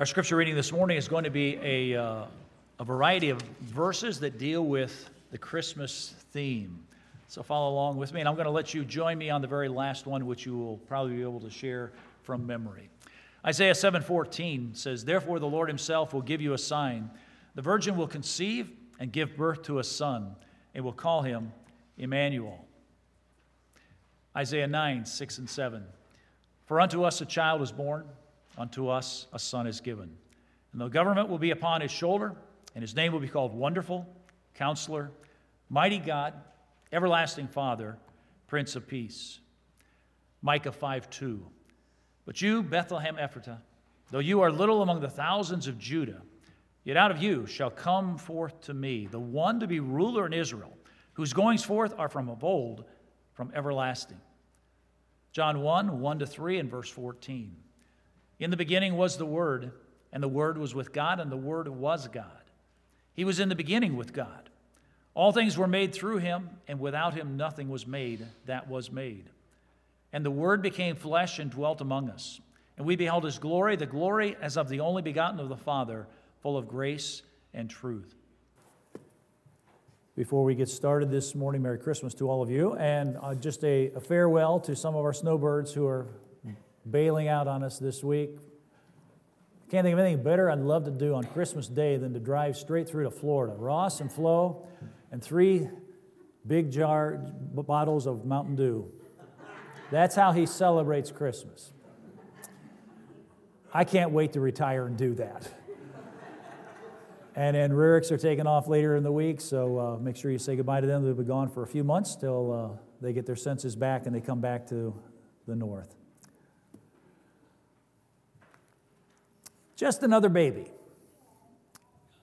Our scripture reading this morning is going to be a, uh, a variety of verses that deal with the Christmas theme. So follow along with me, and I'm going to let you join me on the very last one, which you will probably be able to share from memory. Isaiah 7:14 says, "Therefore the Lord himself will give you a sign: the virgin will conceive and give birth to a son, and will call him Emmanuel." Isaiah 9, 6 and 7. For unto us a child is born Unto us a son is given. And the government will be upon his shoulder, and his name will be called Wonderful, Counselor, Mighty God, Everlasting Father, Prince of Peace. Micah 5 2. But you, Bethlehem Ephratah, though you are little among the thousands of Judah, yet out of you shall come forth to me the one to be ruler in Israel, whose goings forth are from of old, from everlasting. John 1 1 to 3 and verse 14. In the beginning was the Word, and the Word was with God, and the Word was God. He was in the beginning with God. All things were made through him, and without him nothing was made that was made. And the Word became flesh and dwelt among us. And we beheld his glory, the glory as of the only begotten of the Father, full of grace and truth. Before we get started this morning, Merry Christmas to all of you, and uh, just a, a farewell to some of our snowbirds who are bailing out on us this week. Can't think of anything better I'd love to do on Christmas Day than to drive straight through to Florida. Ross and Flo, and three big jar bottles of Mountain Dew. That's how he celebrates Christmas. I can't wait to retire and do that. And then Ruricks are taking off later in the week, so uh, make sure you say goodbye to them. They'll be gone for a few months till uh, they get their senses back and they come back to the north. Just another baby.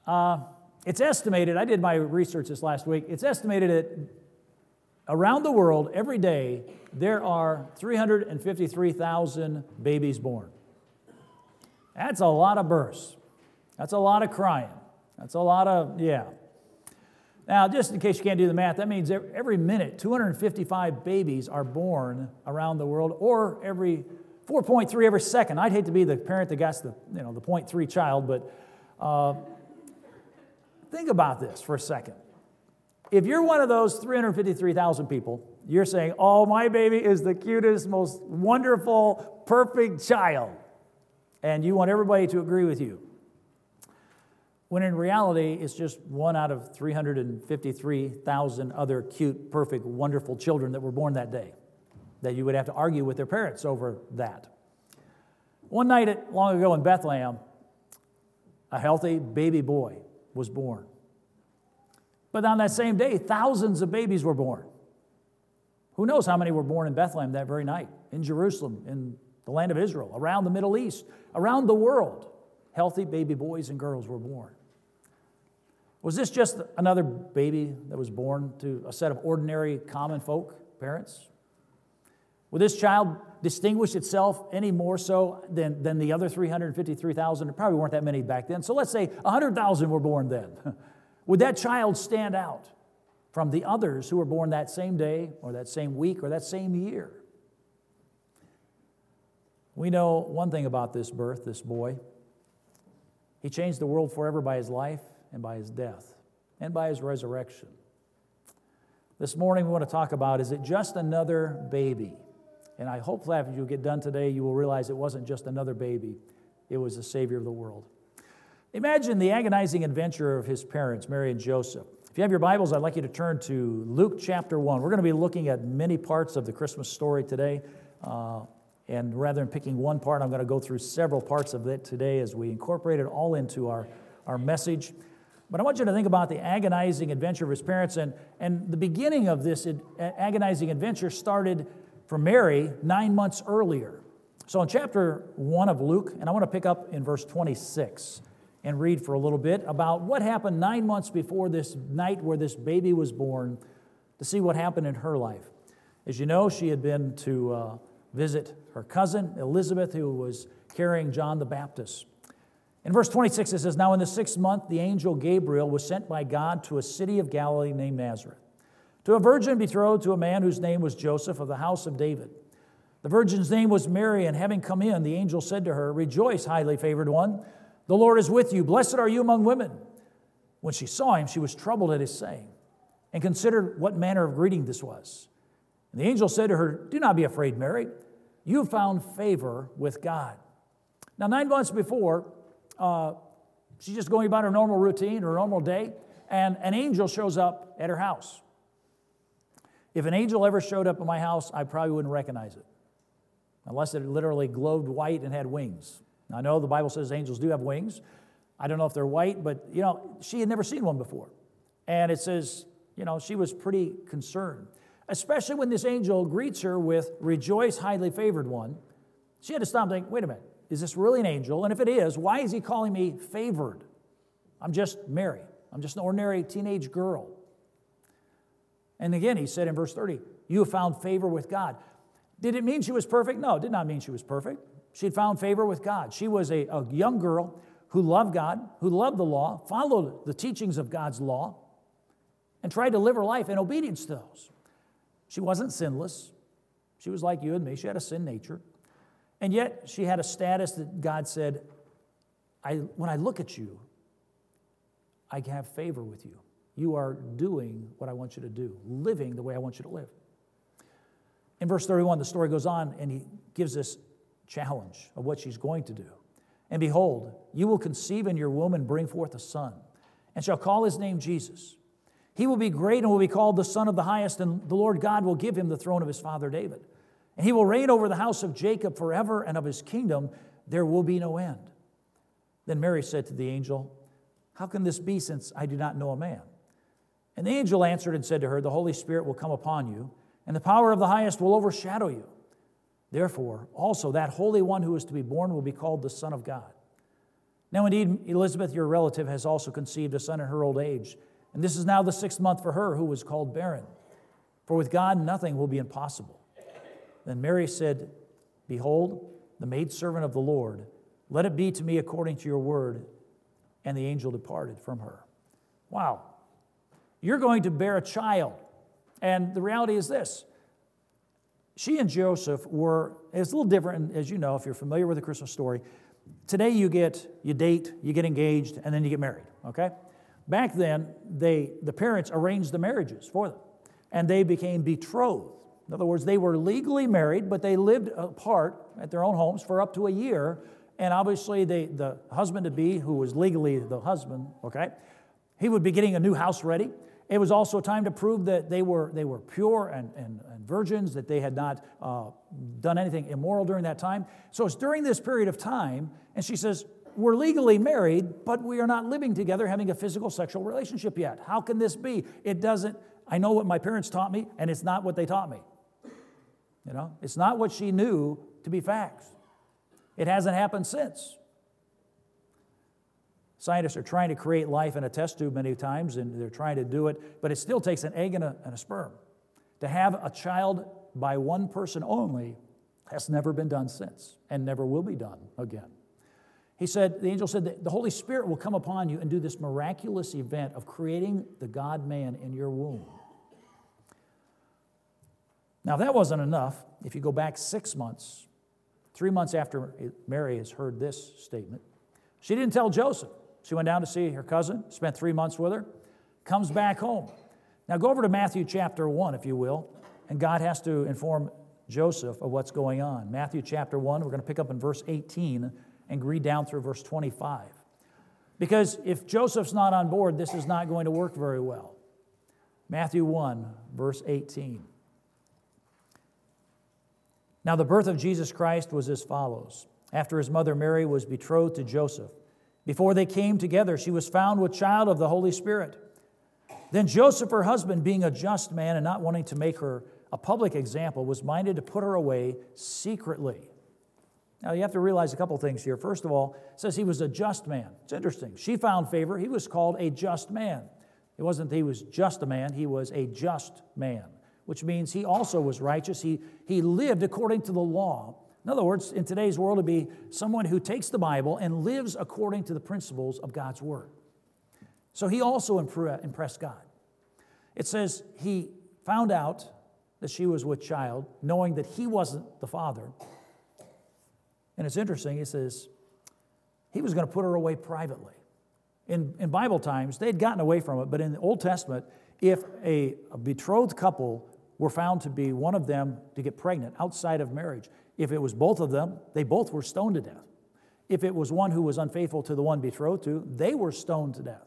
Uh, it's estimated, I did my research this last week, it's estimated that around the world every day there are 353,000 babies born. That's a lot of births. That's a lot of crying. That's a lot of, yeah. Now, just in case you can't do the math, that means every minute 255 babies are born around the world, or every 4.3 every second. I'd hate to be the parent that got the, you know, the 0.3 child, but uh, think about this for a second. If you're one of those 353,000 people, you're saying, oh, my baby is the cutest, most wonderful, perfect child. And you want everybody to agree with you. When in reality, it's just one out of 353,000 other cute, perfect, wonderful children that were born that day that you would have to argue with their parents over that. One night long ago in Bethlehem, a healthy baby boy was born. But on that same day, thousands of babies were born. Who knows how many were born in Bethlehem that very night, in Jerusalem, in the land of Israel, around the Middle East, around the world? Healthy baby boys and girls were born. Was this just another baby that was born to a set of ordinary, common folk, parents? Will this child distinguish itself any more so than, than the other 353,000? There probably weren't that many back then. So let's say 100,000 were born then. Would that child stand out from the others who were born that same day or that same week or that same year? We know one thing about this birth, this boy. He changed the world forever by his life and by his death and by his resurrection. This morning, we want to talk about is it just another baby? And I hope that if you get done today, you will realize it wasn't just another baby, it was the Savior of the world. Imagine the agonizing adventure of his parents, Mary and Joseph. If you have your Bibles, I'd like you to turn to Luke chapter 1. We're going to be looking at many parts of the Christmas story today. Uh, and rather than picking one part, I'm going to go through several parts of it today as we incorporate it all into our, our message. But I want you to think about the agonizing adventure of his parents. And, and the beginning of this agonizing adventure started for Mary nine months earlier. So in chapter 1 of Luke, and I want to pick up in verse 26 and read for a little bit about what happened nine months before this night where this baby was born to see what happened in her life. As you know, she had been to uh, visit her cousin Elizabeth, who was carrying John the Baptist. In verse 26, it says, Now in the sixth month, the angel Gabriel was sent by God to a city of Galilee named Nazareth to a virgin betrothed to a man whose name was Joseph of the house of David. The virgin's name was Mary, and having come in, the angel said to her, Rejoice, highly favored one, The Lord is with you. Blessed are you among women. When she saw him, she was troubled at his saying and considered what manner of greeting this was. And the angel said to her, Do not be afraid, Mary. You have found favor with God. Now, nine months before, uh, she's just going about her normal routine, her normal day, and an angel shows up at her house. If an angel ever showed up at my house, I probably wouldn't recognize it, unless it literally glowed white and had wings. Now, I know the Bible says angels do have wings. I don't know if they're white, but you know, she had never seen one before. And it says, you know, she was pretty concerned, especially when this angel greets her with, Rejoice, highly favored one. She had to stop and think, wait a minute, is this really an angel? And if it is, why is he calling me favored? I'm just Mary. I'm just an ordinary teenage girl. And again, he said in verse 30, You have found favor with God. Did it mean she was perfect? No, it did not mean she was perfect. She had found favor with God. She was a, a young girl who loved God, who loved the law, followed the teachings of God's law, and tried to live her life in obedience to those. She wasn't sinless. She was like you and me. She had a sin nature. And yet, she had a status that God said, I, When I look at you, I have favor with you. You are doing what I want you to do, living the way I want you to live. In verse 31, the story goes on, and he gives this challenge of what she's going to do. And behold, you will conceive in your womb and bring forth a son, and shall call his name Jesus. He will be great and will be called the Son of the Highest, and the Lord God will give him the throne of his father David. And he will reign over the house of Jacob forever, and of his kingdom there will be no end. Then Mary said to the angel, How can this be since I do not know a man? And the angel answered and said to her, The Holy Spirit will come upon you, and the power of the highest will overshadow you. Therefore, also that Holy One who is to be born will be called the Son of God. Now, indeed, Elizabeth, your relative, has also conceived a son in her old age, and this is now the sixth month for her who was called barren. For with God nothing will be impossible. Then Mary said, Behold, the maidservant of the Lord, let it be to me according to your word. And the angel departed from her. Wow. You're going to bear a child. And the reality is this she and Joseph were, it's a little different, as you know, if you're familiar with the Christmas story. Today you get, you date, you get engaged, and then you get married, okay? Back then, they, the parents arranged the marriages for them, and they became betrothed. In other words, they were legally married, but they lived apart at their own homes for up to a year. And obviously, they, the husband to be, who was legally the husband, okay, he would be getting a new house ready. It was also a time to prove that they were, they were pure and, and, and virgins, that they had not uh, done anything immoral during that time. So it's during this period of time, and she says, We're legally married, but we are not living together having a physical sexual relationship yet. How can this be? It doesn't, I know what my parents taught me, and it's not what they taught me. You know, it's not what she knew to be facts. It hasn't happened since. Scientists are trying to create life in a test tube many times, and they're trying to do it, but it still takes an egg and a, and a sperm. To have a child by one person only has never been done since and never will be done again. He said, the angel said that the Holy Spirit will come upon you and do this miraculous event of creating the God man in your womb. Now, if that wasn't enough, if you go back six months, three months after Mary has heard this statement, she didn't tell Joseph. She went down to see her cousin, spent three months with her, comes back home. Now go over to Matthew chapter 1, if you will, and God has to inform Joseph of what's going on. Matthew chapter 1, we're going to pick up in verse 18 and read down through verse 25. Because if Joseph's not on board, this is not going to work very well. Matthew 1, verse 18. Now, the birth of Jesus Christ was as follows. After his mother Mary was betrothed to Joseph, before they came together, she was found with child of the Holy Spirit. Then Joseph, her husband, being a just man and not wanting to make her a public example, was minded to put her away secretly. Now, you have to realize a couple things here. First of all, it says he was a just man. It's interesting. She found favor. He was called a just man. It wasn't that he was just a man, he was a just man, which means he also was righteous. He, he lived according to the law in other words, in today's world, to be someone who takes the Bible and lives according to the principles of God's Word. So he also impressed God. It says he found out that she was with child, knowing that he wasn't the father. And it's interesting, he says, he was going to put her away privately. In, in Bible times, they had gotten away from it, but in the Old Testament, if a, a betrothed couple were found to be one of them to get pregnant outside of marriage, if it was both of them, they both were stoned to death. If it was one who was unfaithful to the one betrothed to, they were stoned to death.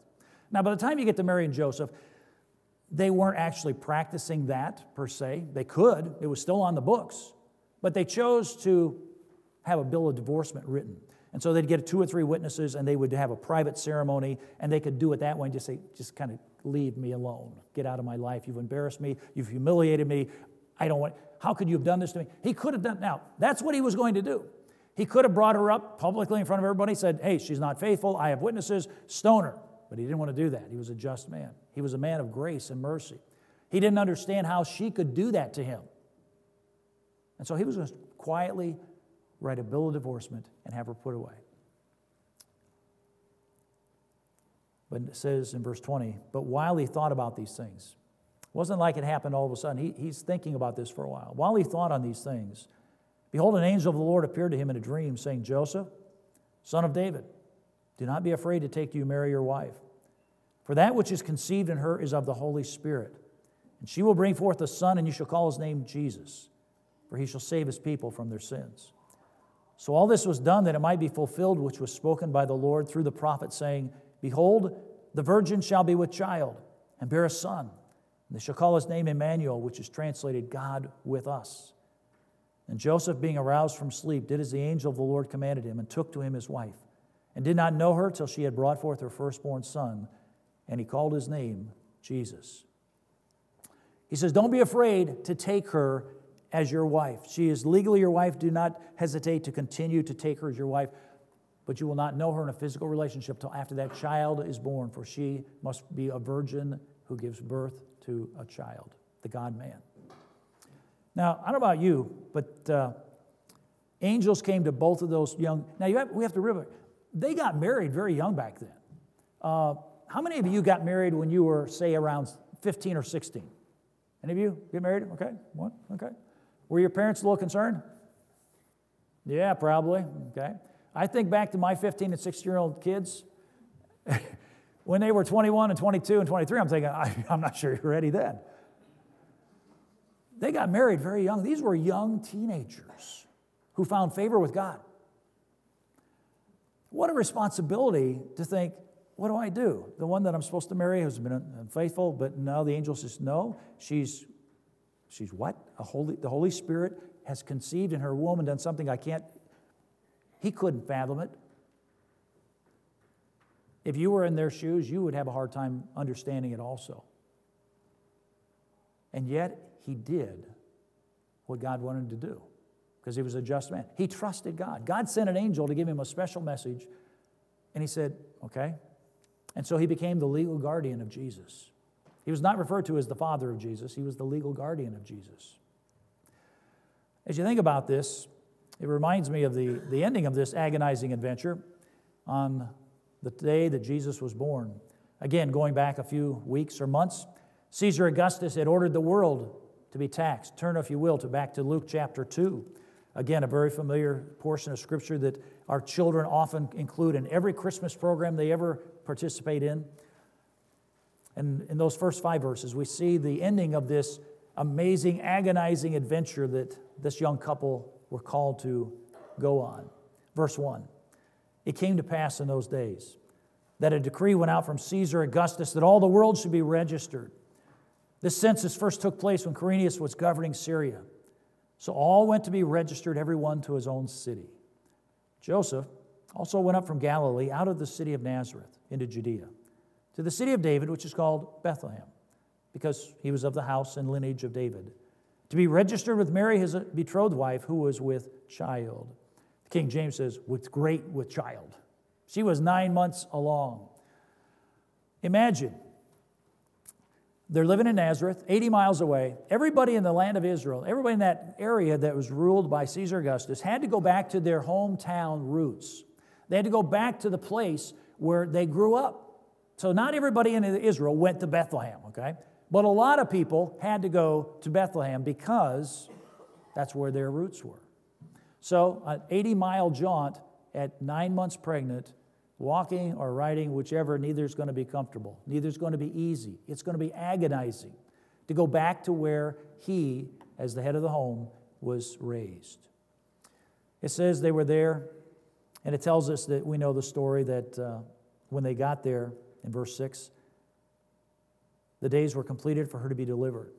Now, by the time you get to Mary and Joseph, they weren't actually practicing that per se. They could, it was still on the books, but they chose to have a bill of divorcement written. And so they'd get two or three witnesses and they would have a private ceremony and they could do it that way and just say, just kind of leave me alone. Get out of my life. You've embarrassed me. You've humiliated me. I don't want, how could you have done this to me? He could have done, now, that's what he was going to do. He could have brought her up publicly in front of everybody, said, hey, she's not faithful. I have witnesses. Stone her. But he didn't want to do that. He was a just man. He was a man of grace and mercy. He didn't understand how she could do that to him. And so he was going to quietly write a bill of divorcement and have her put away. But it says in verse 20, but while he thought about these things, it wasn't like it happened all of a sudden. He, he's thinking about this for a while. While he thought on these things, behold, an angel of the Lord appeared to him in a dream, saying, Joseph, son of David, do not be afraid to take you Mary your wife. For that which is conceived in her is of the Holy Spirit. And she will bring forth a son, and you shall call his name Jesus, for he shall save his people from their sins. So all this was done that it might be fulfilled, which was spoken by the Lord through the prophet, saying, Behold, the virgin shall be with child and bear a son. And they shall call his name Emmanuel, which is translated God with us. And Joseph, being aroused from sleep, did as the angel of the Lord commanded him, and took to him his wife, and did not know her till she had brought forth her firstborn son, and he called his name Jesus. He says, Don't be afraid to take her as your wife. She is legally your wife. Do not hesitate to continue to take her as your wife, but you will not know her in a physical relationship till after that child is born, for she must be a virgin who gives birth to a child, the God man. Now, I don't know about you, but uh, angels came to both of those young. Now, you have, we have to remember, they got married very young back then. Uh, how many of you got married when you were, say, around 15 or 16? Any of you get married? Okay, one, okay. Were your parents a little concerned? Yeah, probably. Okay. I think back to my 15 and 16 year old kids. when they were 21 and 22 and 23, I'm thinking, I, am not sure you're ready then. They got married very young. These were young teenagers who found favor with God. What a responsibility to think, what do I do? The one that I'm supposed to marry has been unfaithful, but now the angel says, no, she's She's what? A holy, the Holy Spirit has conceived in her womb and done something I can't. He couldn't fathom it. If you were in their shoes, you would have a hard time understanding it also. And yet, he did what God wanted to do because he was a just man. He trusted God. God sent an angel to give him a special message, and he said, Okay. And so he became the legal guardian of Jesus. He was not referred to as the father of Jesus, he was the legal guardian of Jesus. As you think about this, it reminds me of the, the ending of this agonizing adventure on the day that Jesus was born. Again, going back a few weeks or months, Caesar Augustus had ordered the world to be taxed. Turn, if you will, to back to Luke chapter 2. Again, a very familiar portion of scripture that our children often include in every Christmas program they ever participate in. And in those first five verses, we see the ending of this amazing, agonizing adventure that this young couple were called to go on. Verse 1 It came to pass in those days that a decree went out from Caesar Augustus that all the world should be registered. This census first took place when Quirinius was governing Syria. So all went to be registered, everyone to his own city. Joseph also went up from Galilee out of the city of Nazareth into Judea to the city of David, which is called Bethlehem, because he was of the house and lineage of David, to be registered with Mary, his betrothed wife, who was with child. King James says, with great with child. She was nine months along. Imagine they're living in Nazareth, 80 miles away. Everybody in the land of Israel, everybody in that area that was ruled by Caesar Augustus, had to go back to their hometown roots. They had to go back to the place where they grew up. So not everybody in Israel went to Bethlehem, okay? But a lot of people had to go to Bethlehem because that's where their roots were. So, an 80 mile jaunt at nine months pregnant, walking or riding, whichever, neither is going to be comfortable. Neither is going to be easy. It's going to be agonizing to go back to where he, as the head of the home, was raised. It says they were there, and it tells us that we know the story that uh, when they got there, in verse 6, the days were completed for her to be delivered.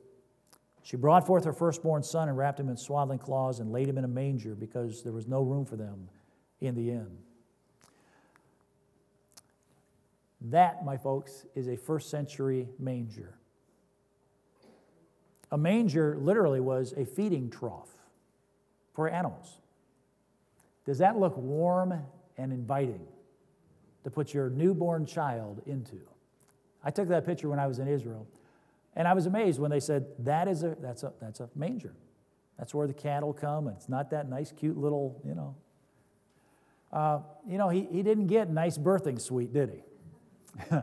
She brought forth her firstborn son and wrapped him in swaddling cloths and laid him in a manger because there was no room for them in the inn. That, my folks, is a first century manger. A manger literally was a feeding trough for animals. Does that look warm and inviting to put your newborn child into? I took that picture when I was in Israel, and I was amazed when they said, that is a, that's, a, that's a manger. That's where the cattle come, and it's not that nice, cute little, you know. Uh, you know, he, he didn't get nice birthing suite, did he?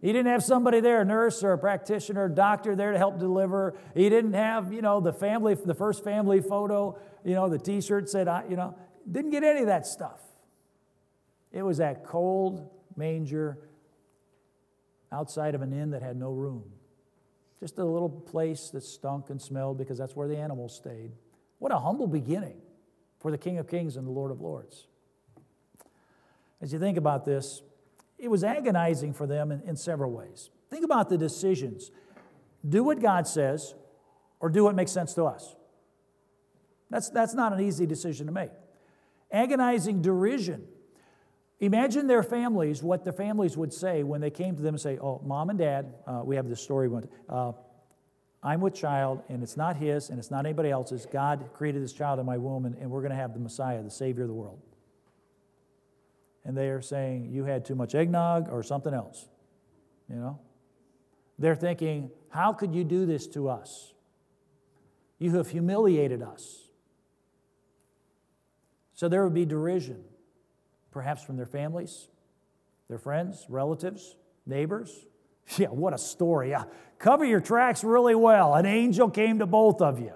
he didn't have somebody there, a nurse or a practitioner, a doctor there to help deliver. He didn't have, you know, the family, the first family photo, you know, the t-shirt said, I, you know, didn't get any of that stuff. It was that cold manger outside of an inn that had no room. Just a little place that stunk and smelled because that's where the animals stayed. What a humble beginning for the King of Kings and the Lord of Lords. As you think about this, it was agonizing for them in, in several ways. Think about the decisions do what God says or do what makes sense to us. That's, that's not an easy decision to make. Agonizing derision Imagine their families, what the families would say when they came to them and say, Oh, mom and dad, uh, we have this story. Uh, I'm with child, and it's not his, and it's not anybody else's. God created this child in my womb, and, and we're going to have the Messiah, the Savior of the world. And they are saying, You had too much eggnog or something else. You know? They're thinking, How could you do this to us? You have humiliated us. So there would be derision perhaps from their families, their friends, relatives, neighbors. Yeah, what a story. Yeah. Cover your tracks really well. An angel came to both of you.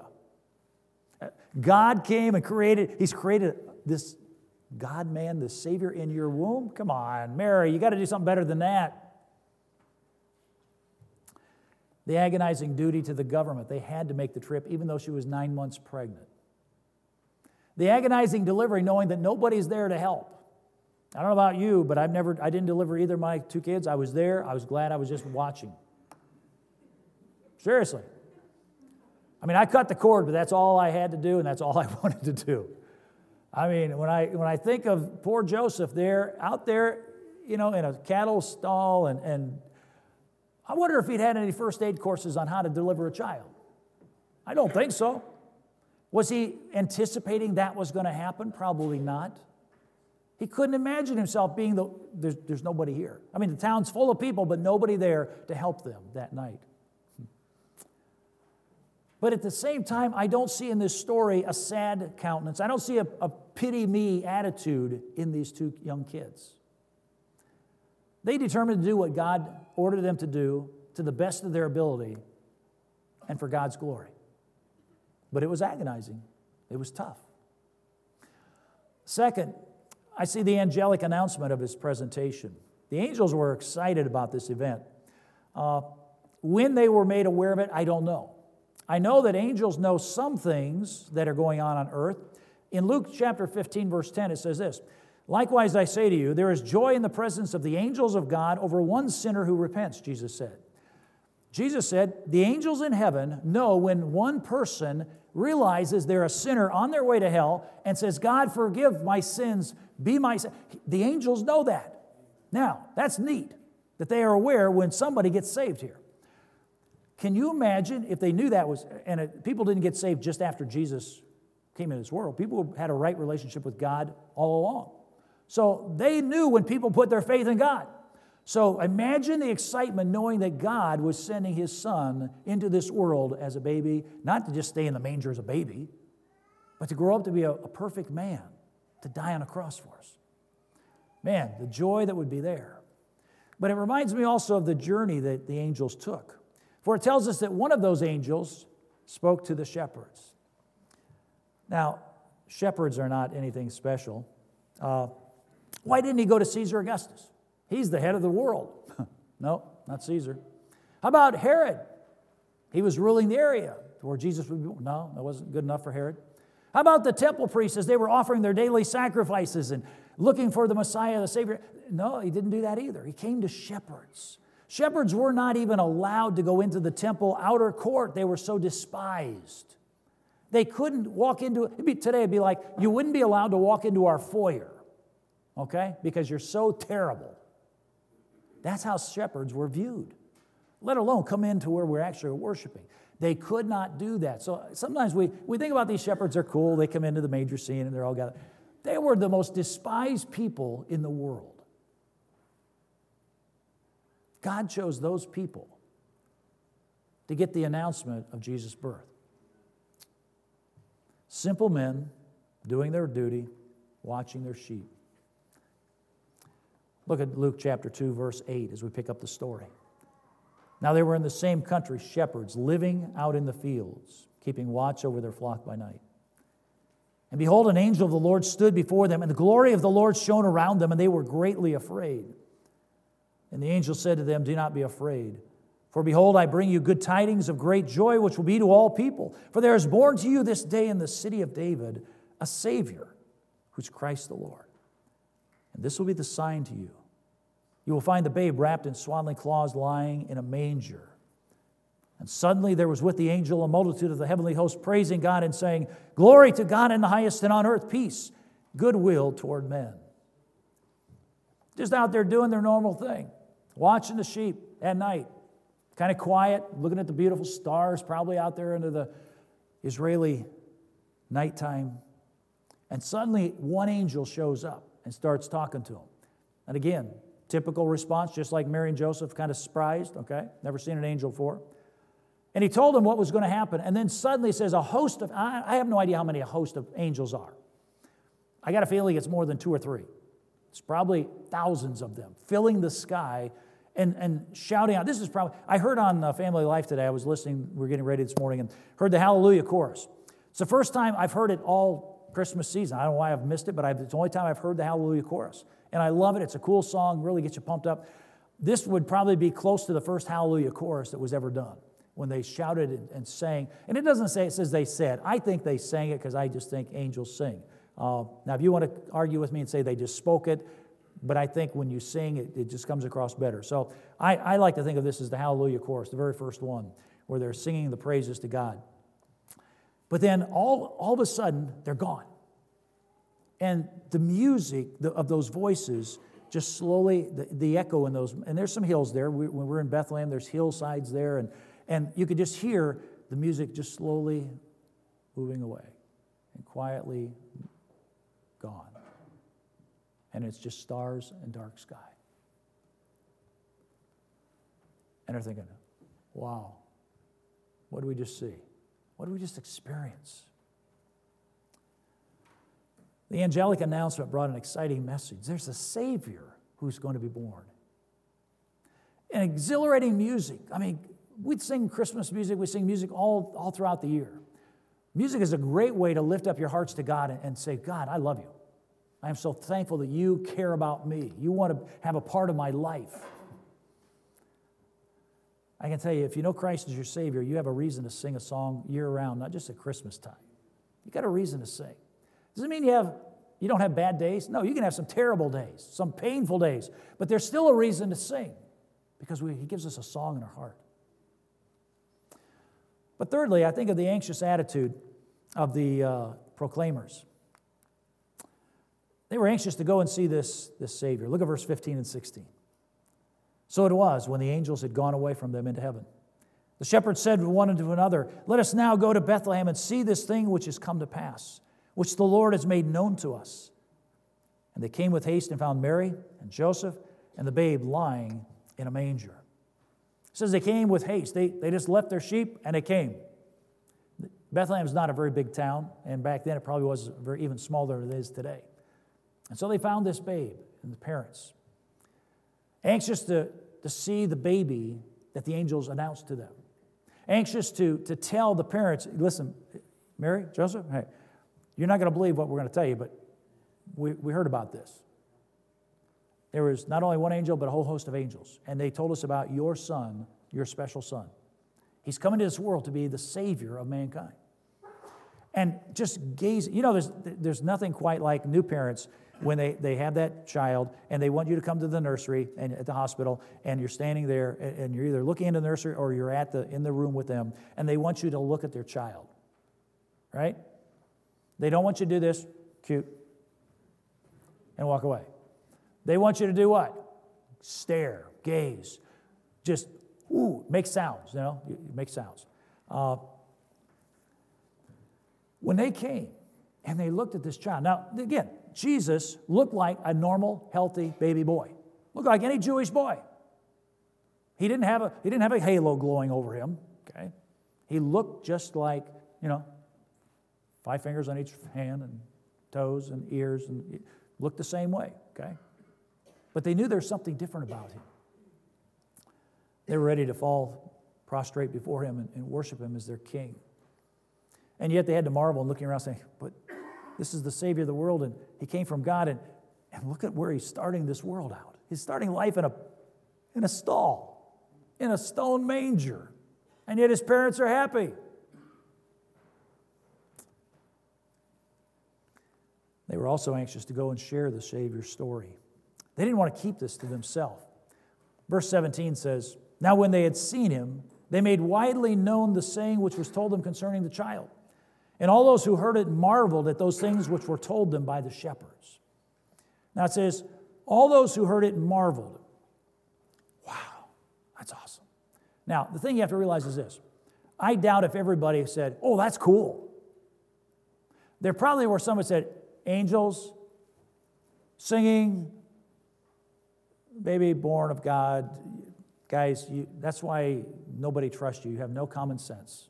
God came and created, He's created this God man, the Savior in your womb. Come on, Mary, you got to do something better than that. The agonizing duty to the government. They had to make the trip, even though she was nine months pregnant. The agonizing delivery, knowing that nobody's there to help. I don't know about you, but I've never, I didn't deliver either of my two kids. I was there. I was glad I was just watching. Seriously. I mean, I cut the cord, but that's all I had to do, and that's all I wanted to do. I mean, when I, when I think of poor Joseph there, out there, you know, in a cattle stall, and, and I wonder if he'd had any first aid courses on how to deliver a child. I don't think so. Was he anticipating that was going to happen? Probably not. He couldn't imagine himself being the, there's, there's nobody here. I mean, the town's full of people, but nobody there to help them that night. Hmm. But at the same time, I don't see in this story a sad countenance. I don't see a, a pity me attitude in these two young kids. They determined to do what God ordered them to do to the best of their ability and for God's glory. But it was agonizing, it was tough. Second, I see the angelic announcement of his presentation. The angels were excited about this event. Uh, when they were made aware of it, I don't know. I know that angels know some things that are going on on earth. In Luke chapter 15, verse 10, it says this Likewise, I say to you, there is joy in the presence of the angels of God over one sinner who repents, Jesus said. Jesus said, The angels in heaven know when one person realizes they're a sinner on their way to hell and says, God, forgive my sins, be my. The angels know that. Now, that's neat that they are aware when somebody gets saved here. Can you imagine if they knew that was, and it, people didn't get saved just after Jesus came into this world? People had a right relationship with God all along. So they knew when people put their faith in God. So imagine the excitement knowing that God was sending his son into this world as a baby, not to just stay in the manger as a baby, but to grow up to be a, a perfect man, to die on a cross for us. Man, the joy that would be there. But it reminds me also of the journey that the angels took. For it tells us that one of those angels spoke to the shepherds. Now, shepherds are not anything special. Uh, Why didn't he go to Caesar Augustus? He's the head of the world. no, not Caesar. How about Herod? He was ruling the area where Jesus would be. No, that wasn't good enough for Herod. How about the temple priests as they were offering their daily sacrifices and looking for the Messiah, the Savior? No, he didn't do that either. He came to shepherds. Shepherds were not even allowed to go into the temple outer court, they were so despised. They couldn't walk into it'd be, today, it'd be like you wouldn't be allowed to walk into our foyer, okay, because you're so terrible. That's how shepherds were viewed, let alone come into where we're actually worshiping. They could not do that. So sometimes we, we think about these shepherds, they're cool, they come into the major scene and they're all got. They were the most despised people in the world. God chose those people to get the announcement of Jesus' birth. Simple men doing their duty, watching their sheep. Look at Luke chapter 2, verse 8 as we pick up the story. Now they were in the same country, shepherds, living out in the fields, keeping watch over their flock by night. And behold, an angel of the Lord stood before them, and the glory of the Lord shone around them, and they were greatly afraid. And the angel said to them, Do not be afraid. For behold, I bring you good tidings of great joy, which will be to all people. For there is born to you this day in the city of David a Savior, who's Christ the Lord. And this will be the sign to you. You will find the babe wrapped in swaddling cloths lying in a manger. And suddenly there was with the angel a multitude of the heavenly host praising God and saying, Glory to God in the highest and on earth peace, goodwill toward men. Just out there doing their normal thing watching the sheep at night, kind of quiet, looking at the beautiful stars, probably out there under the Israeli nighttime. And suddenly, one angel shows up and starts talking to him. And again, typical response, just like Mary and Joseph, kind of surprised, okay? Never seen an angel before. And he told him what was going to happen. And then suddenly says, A host of, I have no idea how many a host of angels are. I got a feeling it's more than two or three. It's probably thousands of them filling the sky and, and shouting out. This is probably, I heard on uh, Family Life today, I was listening, we are getting ready this morning, and heard the Hallelujah chorus. It's the first time I've heard it all Christmas season. I don't know why I've missed it, but I've, it's the only time I've heard the Hallelujah chorus. And I love it. It's a cool song, really gets you pumped up. This would probably be close to the first Hallelujah chorus that was ever done when they shouted and, and sang. And it doesn't say, it says they said. I think they sang it because I just think angels sing. Uh, now, if you want to argue with me and say they just spoke it, but I think when you sing, it, it just comes across better. So I, I like to think of this as the Hallelujah chorus, the very first one, where they're singing the praises to God. But then all, all of a sudden, they're gone. And the music of those voices just slowly, the, the, echo in those, and there's some hills there. We, when we're in Bethlehem, there's hillsides there, and, and you could just hear the music just slowly moving away and quietly gone and it's just stars and dark sky. And they're thinking, wow, what do we just see? What do we just experience? The angelic announcement brought an exciting message. There's a Savior who's going to be born. And exhilarating music. I mean, we sing Christmas music, we sing music all, all throughout the year. Music is a great way to lift up your hearts to God and, and say, God, I love you. I am so thankful that you care about me. You want to have a part of my life. I can tell you, if you know Christ as your Savior, you have a reason to sing a song year round, not just at Christmas time. You got a reason to sing. Does it mean you have you don't have bad days? No, you can have some terrible days, some painful days, but there's still a reason to sing because we, He gives us a song in our heart. But thirdly, I think of the anxious attitude of the uh, proclaimers. They were anxious to go and see this, this Savior. Look at verse 15 and 16. So it was when the angels had gone away from them into heaven. The shepherds said one to another, Let us now go to Bethlehem and see this thing which has come to pass, which the Lord has made known to us. And they came with haste and found Mary and Joseph and the babe lying in a manger. It says they came with haste. They, they just left their sheep and they came. Bethlehem is not a very big town, and back then it probably was very, even smaller than it is today. And so they found this babe and the parents, anxious to, to see the baby that the angels announced to them, anxious to, to tell the parents, listen, Mary, Joseph, hey, you're not going to believe what we're going to tell you, but we, we heard about this. there was not only one angel, but a whole host of angels. And they told us about your son, your special son. He's coming to this world to be the savior of mankind. And just gaze, you know, there's, there's nothing quite like new parents when they, they have that child and they want you to come to the nursery and at the hospital and you're standing there and you're either looking in the nursery or you're at the, in the room with them and they want you to look at their child, right? They don't want you to do this, cute, and walk away. They want you to do what? Stare, gaze, just ooh, make sounds, you know, make sounds. Uh, when they came and they looked at this child, now again, Jesus looked like a normal, healthy baby boy, looked like any Jewish boy. He didn't have a, he didn't have a halo glowing over him, okay? He looked just like, you know, five fingers on each hand and toes and ears and looked the same way, okay? But they knew there was something different about him. They were ready to fall prostrate before him and, and worship him as their king. And yet they had to marvel and looking around saying, But this is the Savior of the world, and he came from God, and, and look at where he's starting this world out. He's starting life in a, in a stall, in a stone manger, and yet his parents are happy. They were also anxious to go and share the Savior's story. They didn't want to keep this to themselves. Verse 17 says, Now when they had seen him, they made widely known the saying which was told them concerning the child. And all those who heard it marveled at those things which were told them by the shepherds. Now it says, All those who heard it marveled. Wow, that's awesome. Now, the thing you have to realize is this I doubt if everybody said, Oh, that's cool. There probably were some that said, Angels, singing, baby born of God, guys, you, that's why nobody trusts you. You have no common sense.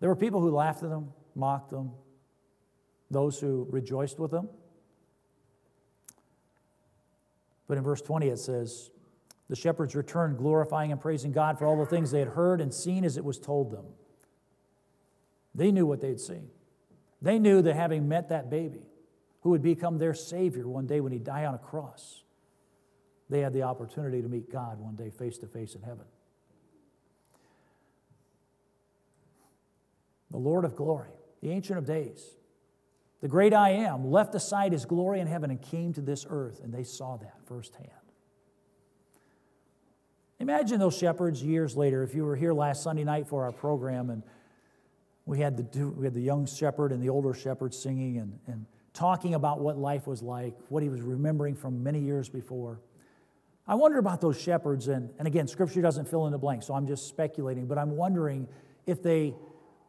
There were people who laughed at them, mocked them, those who rejoiced with them. But in verse 20 it says, The shepherds returned, glorifying and praising God for all the things they had heard and seen as it was told them. They knew what they'd seen. They knew that having met that baby, who would become their Savior one day when he died on a cross, they had the opportunity to meet God one day face to face in heaven. The Lord of glory, the Ancient of Days, the great I am, left aside his glory in heaven and came to this earth, and they saw that firsthand. Imagine those shepherds years later. If you were here last Sunday night for our program, and we had the, we had the young shepherd and the older shepherd singing and, and talking about what life was like, what he was remembering from many years before. I wonder about those shepherds, and, and again, Scripture doesn't fill in the blank, so I'm just speculating, but I'm wondering if they,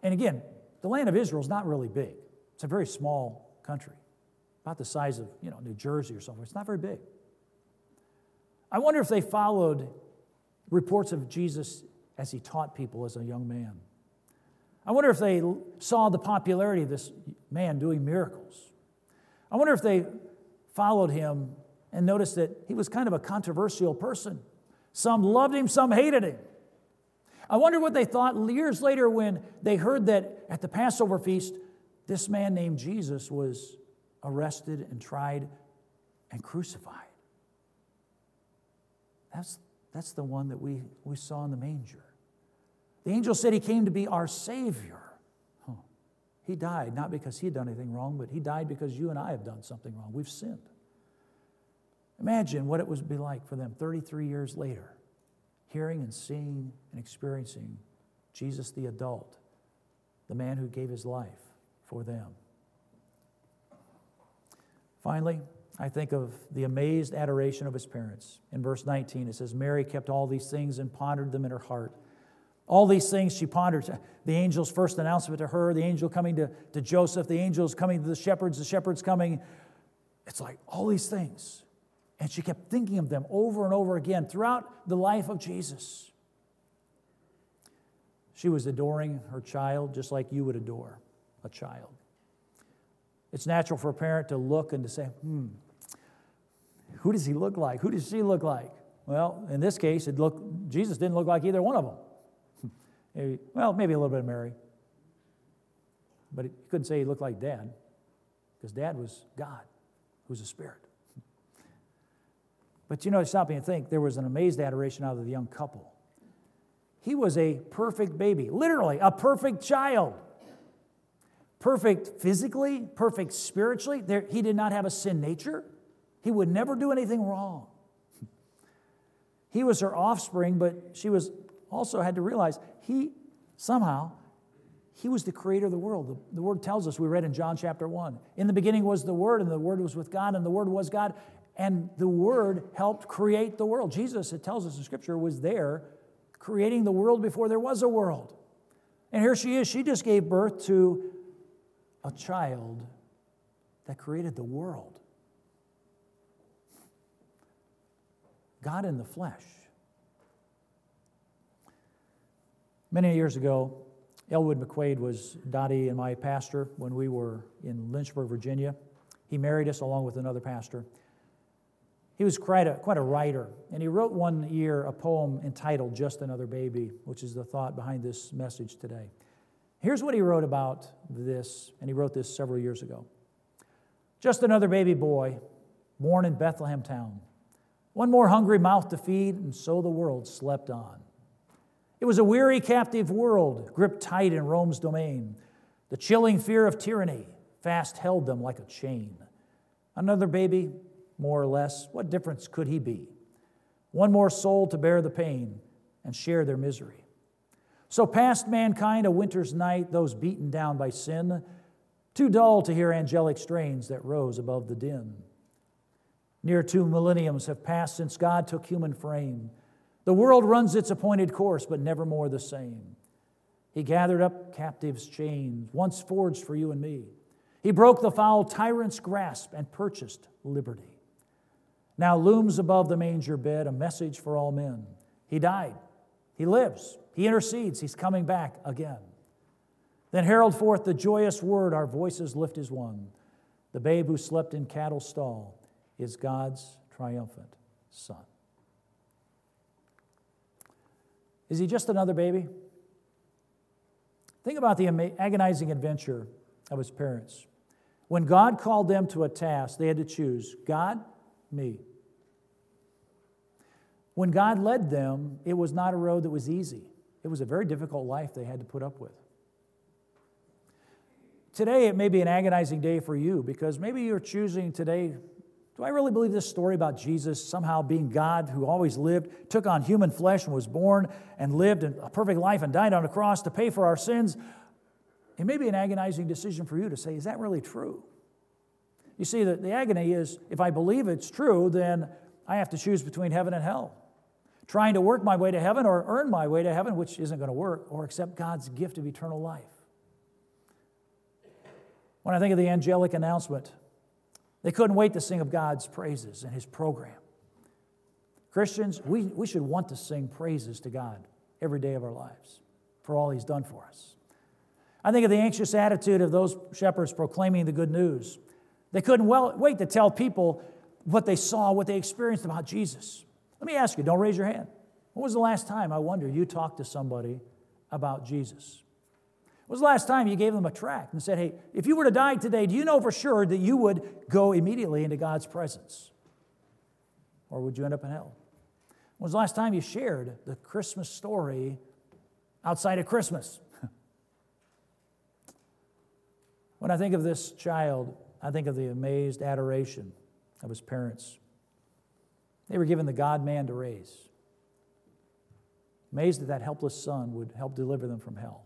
and again, the land of Israel is not really big. It's a very small country, about the size of, you know, New Jersey or somewhere. It's not very big. I wonder if they followed reports of Jesus as he taught people as a young man. I wonder if they saw the popularity of this man doing miracles. I wonder if they followed him and noticed that he was kind of a controversial person. Some loved him, some hated him. I wonder what they thought years later when they heard that at the Passover feast, this man named Jesus was arrested and tried and crucified. That's, that's the one that we, we saw in the manger. The angel said he came to be our Savior. Huh. He died not because he had done anything wrong, but he died because you and I have done something wrong. We've sinned. Imagine what it would be like for them 33 years later, hearing and seeing and experiencing Jesus the adult, the man who gave his life for them. Finally, I think of the amazed adoration of his parents. In verse 19, it says, Mary kept all these things and pondered them in her heart. All these things she pondered. The angel's first announcement to her, the angel coming to, to Joseph, the angels coming to the shepherds, the shepherds coming. It's like all these things. And she kept thinking of them over and over again throughout the life of Jesus. She was adoring her child just like you would adore a child. It's natural for a parent to look and to say, hmm, who does he look like? Who does she look like? Well, in this case, it looked, Jesus didn't look like either one of them. maybe, well, maybe a little bit of Mary. But he couldn't say he looked like dad, because dad was God, who's a spirit. But you know, stop and think there was an amazed adoration out of the young couple. He was a perfect baby, literally, a perfect child. Perfect physically, perfect spiritually. There, he did not have a sin nature. He would never do anything wrong. He was her offspring, but she was also had to realize he somehow he was the creator of the world. The, the, word tells us, we read in John chapter 1. In the beginning was the Word, and the Word was with God, and the Word was God, and the Word helped create the world. Jesus, it tells us in Scripture, was there creating the world before there was a world. And here she is, she just gave birth to a child that created the world. God in the flesh. Many years ago, Elwood McQuaid was Dottie and my pastor when we were in Lynchburg, Virginia. He married us along with another pastor. He was quite a, quite a writer, and he wrote one year a poem entitled Just Another Baby, which is the thought behind this message today. Here's what he wrote about this, and he wrote this several years ago. Just another baby boy, born in Bethlehem town. One more hungry mouth to feed, and so the world slept on. It was a weary, captive world, gripped tight in Rome's domain. The chilling fear of tyranny fast held them like a chain. Another baby, more or less, what difference could he be? One more soul to bear the pain and share their misery. So passed mankind a winter's night, those beaten down by sin, too dull to hear angelic strains that rose above the din. Near two millenniums have passed since God took human frame the world runs its appointed course, but never more the same. He gathered up captives' chains, once forged for you and me. He broke the foul tyrant's grasp and purchased liberty. Now looms above the manger bed a message for all men. He died. He lives. He intercedes. He's coming back again. Then herald forth the joyous word our voices lift as one. The babe who slept in cattle stall is God's triumphant son. Is he just another baby? Think about the agonizing adventure of his parents. When God called them to a task, they had to choose God, me. When God led them, it was not a road that was easy. It was a very difficult life they had to put up with. Today, it may be an agonizing day for you because maybe you're choosing today do I really believe this story about Jesus somehow being God who always lived, took on human flesh and was born and lived a perfect life and died on a cross to pay for our sins? It may be an agonizing decision for you to say, is that really true? You see, the, the agony is if I believe it's true, then I have to choose between heaven and hell. Trying to work my way to heaven or earn my way to heaven, which isn't going to work, or accept God's gift of eternal life. When I think of the angelic announcement they couldn't wait to sing of God's praises and His program. Christians, we, we should want to sing praises to God every day of our lives for all He's done for us. I think of the anxious attitude of those shepherds proclaiming the good news. They couldn't well, wait to tell people what they saw, what they experienced about Jesus. Let me ask you, don't raise your hand. When was the last time, I wonder, you talked to somebody about Jesus? When was the last time you gave them a tract and said, hey, if you were to die today, do you know for sure that you would go immediately into God's presence? Or would you end up in hell? When was the last time you shared the Christmas story outside of Christmas? when I think of this child, I think of the amazed adoration of his parents. They were given the God man to raise. Amazed that that helpless son would help deliver them from hell.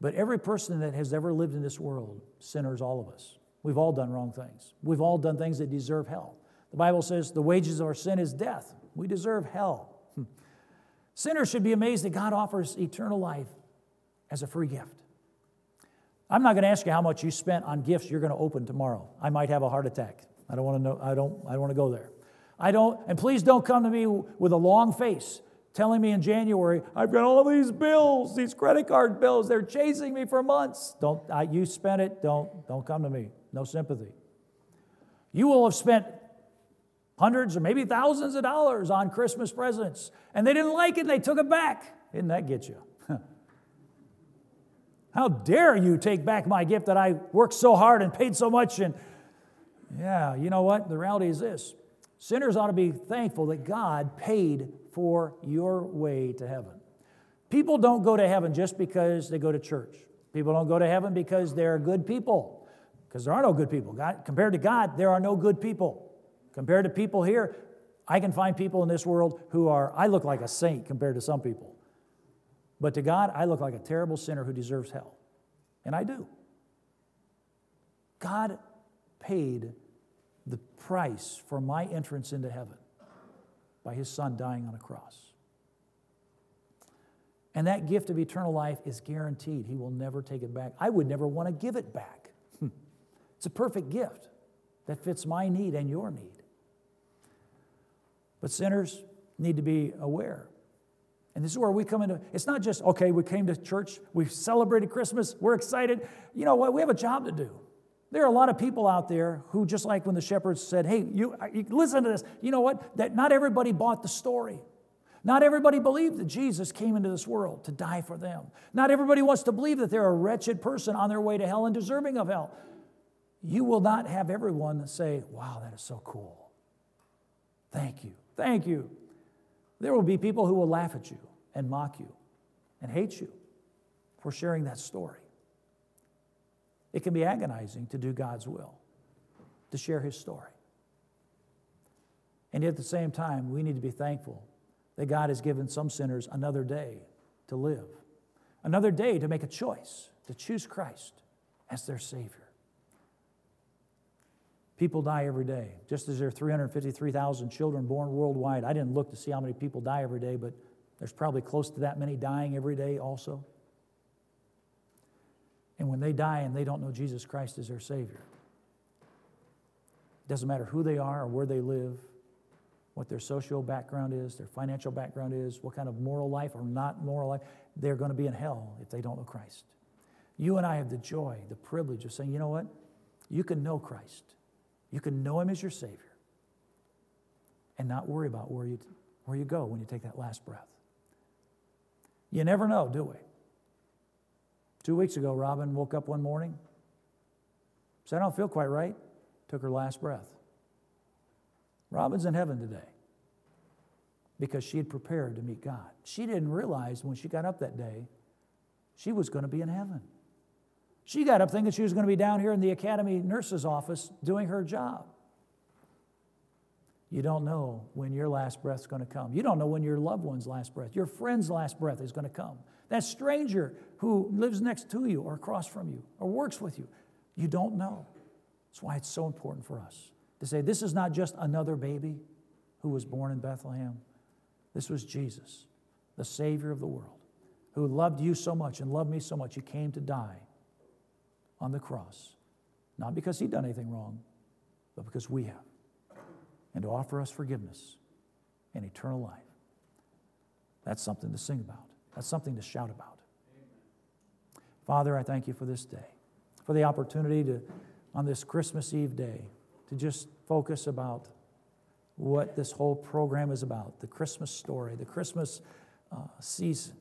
But every person that has ever lived in this world, sinners, all of us, we've all done wrong things. We've all done things that deserve hell. The Bible says the wages of our sin is death. We deserve hell. Hmm. Sinners should be amazed that God offers eternal life as a free gift. I'm not going to ask you how much you spent on gifts you're going to open tomorrow. I might have a heart attack. I don't want to know. I don't. I don't want to go there. I don't. And please don't come to me with a long face telling me in January, I've got all these bills, these credit card bills, they're chasing me for months. Don't, I, you spent it, don't, don't come to me. No sympathy. You will have spent hundreds or maybe thousands of dollars on Christmas presents, and they didn't like it and they took it back. Didn't that get you? How dare you take back my gift that I worked so hard and paid so much? And yeah, you know what? The reality is this Sinners ought to be thankful that God paid for your way to heaven. People don't go to heaven just because they go to church. People don't go to heaven because they're good people, because there are no good people. God, compared to God, there are no good people. Compared to people here, I can find people in this world who are, I look like a saint compared to some people. But to God, I look like a terrible sinner who deserves hell. And I do. God paid the price for my entrance into heaven by his son dying on a cross. And that gift of eternal life is guaranteed. He will never take it back. I would never want to give it back. Hmm. it's a perfect gift that fits my need and your need. But sinners need to be aware. And this is where we come into it's not just, okay, we came to church, we've celebrated Christmas, we're excited. You know what? We have a job to do. There are a lot of people out there who, just like when the shepherds said, hey, you, listen to this, you know what? That not everybody bought the story. Not everybody believed that Jesus came into this world to die for them. Not everybody wants to believe that they're a wretched person on their way to hell and deserving of hell. You will not have everyone say, wow, that is so cool. Thank you. Thank you. There will be people who will laugh at you and mock you and hate you for sharing that story. It can be agonizing to do God's will, to share His story. And yet at the same time, we need to be thankful that God has given some sinners another day to live, another day to make a choice, to choose Christ as their Savior. People die every day, just as there are 353,000 children born worldwide. I didn't look to see how many people die every day, but there's probably close to that many dying every day also. And when they die and they don't know Jesus Christ as their Savior, it doesn't matter who they are or where they live, what their social background is, their financial background is, what kind of moral life or not moral life, they're going to be in hell if they don't know Christ. You and I have the joy, the privilege of saying, you know what? You can know Christ. You can know Him as your Savior and not worry about where you, where you go when you take that last breath. You never know, do we? Two weeks ago, Robin woke up one morning, said, I don't feel quite right, took her last breath. Robin's in heaven today because she had prepared to meet God. She didn't realize when she got up that day, she was going to be in heaven. She got up thinking she was going to be down here in the academy nurse's office doing her job. You don't know when your last breath is going to come. You don't know when your loved one's last breath, your friend's last breath is going to come. That stranger who lives next to you or across from you or works with you, you don't know. That's why it's so important for us to say this is not just another baby who was born in Bethlehem. This was Jesus, the Savior of the world, who loved you so much and loved me so much, he came to die on the cross. Not because he'd done anything wrong, but because we have. And to offer us forgiveness and eternal life. That's something to sing about. That's something to shout about. Father, I thank you for this day, for the opportunity to, on this Christmas Eve day, to just focus about what this whole program is about the Christmas story, the Christmas uh, season.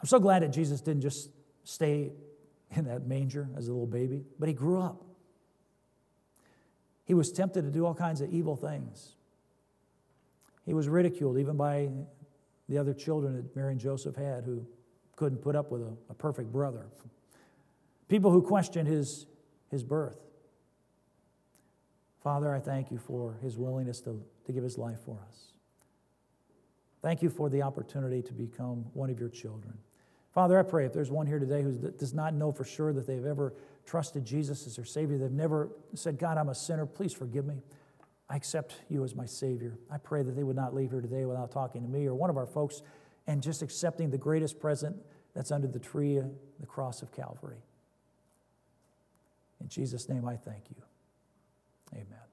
I'm so glad that Jesus didn't just stay in that manger as a little baby, but he grew up. He was tempted to do all kinds of evil things. He was ridiculed even by the other children that Mary and Joseph had who couldn't put up with a, a perfect brother. People who questioned his, his birth. Father, I thank you for his willingness to, to give his life for us. Thank you for the opportunity to become one of your children. Father, I pray if there's one here today who does not know for sure that they've ever trusted Jesus as their Savior, they've never said, God, I'm a sinner, please forgive me. I accept you as my Savior. I pray that they would not leave here today without talking to me or one of our folks and just accepting the greatest present that's under the tree, the cross of Calvary. In Jesus' name, I thank you. Amen.